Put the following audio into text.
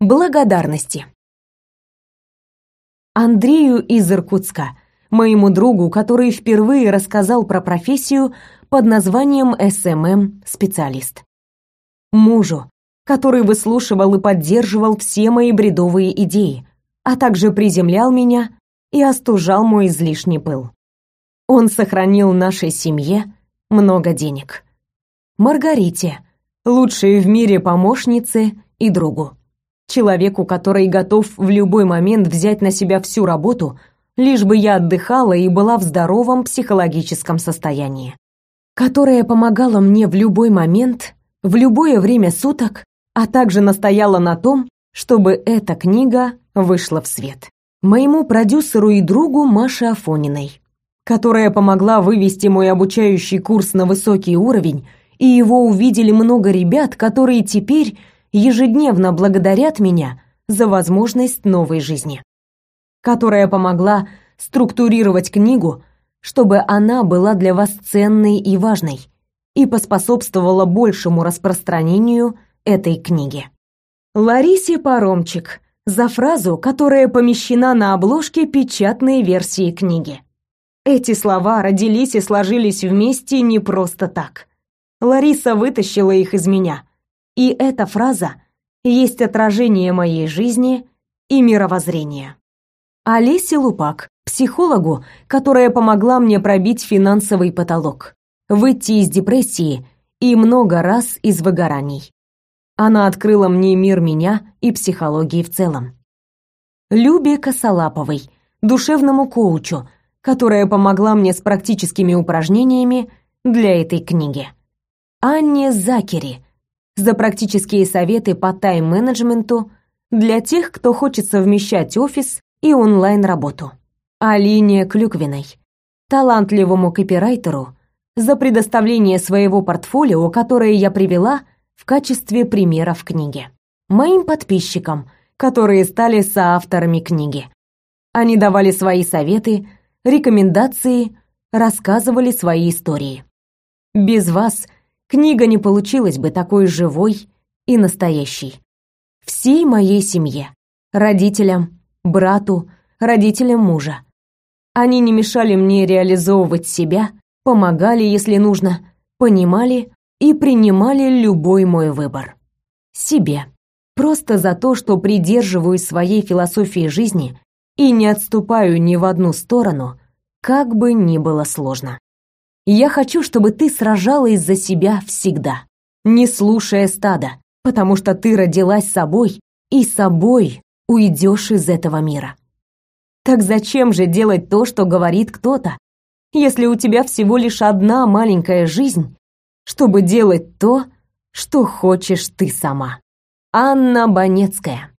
Благодарности. Андрею из Иркутска, моему другу, который впервые рассказал про профессию под названием SMM-специалист. Мужу, который выслушивал и поддерживал все мои бредовые идеи, а также приземлял меня и остужал мой излишний пыл. Он сохранил нашей семье много денег. Маргарите, лучшей в мире помощнице и другу. Человеку, который готов в любой момент взять на себя всю работу, лишь бы я отдыхала и была в здоровом психологическом состоянии. Которая помогала мне в любой момент, в любое время суток, а также настояла на том, чтобы эта книга вышла в свет. Моему продюсеру и другу Маше Афониной, которая помогла вывести мой обучающий курс на высокий уровень, и его увидели много ребят, которые теперь ежедневно благодарят меня за возможность новой жизни, которая помогла структурировать книгу, чтобы она была для вас ценной и важной и поспособствовала большему распространению этой книги. Ларисе Паромчик за фразу, которая помещена на обложке печатной версии книги. Эти слова родились и сложились вместе не просто так. Лариса вытащила их из меня, и эта фраза есть отражение моей жизни и мировоззрения. Олесе Лупак, психологу, которая помогла мне пробить финансовый потолок, выйти из депрессии и много раз из выгораний. Она открыла мне мир меня и психологии в целом. Любе Косолаповой, душевному коучу, которая помогла мне с практическими упражнениями для этой книги. Анне Закери, за практические советы по тайм-менеджменту для тех, кто хочет совмещать офис и онлайн-работу. Алине Клюквиной, талантливому копирайтеру, за предоставление своего портфолио, которое я привела в качестве примера в книге. Моим подписчикам, которые стали соавторами книги. Они давали свои советы, рекомендации, рассказывали свои истории. Без вас – книга не получилась бы такой живой и настоящей. Всей моей семье, родителям, брату, родителям мужа. Они не мешали мне реализовывать себя, помогали, если нужно, понимали и принимали любой мой выбор. Себе. Просто за то, что придерживаюсь своей философии жизни и не отступаю ни в одну сторону, как бы ни было сложно. Я хочу, чтобы ты сражалась за себя всегда, не слушая стада, потому что ты родилась собой, и собой уйдешь из этого мира. Так зачем же делать то, что говорит кто-то, если у тебя всего лишь одна маленькая жизнь, чтобы делать то, что хочешь ты сама? Анна Банецкая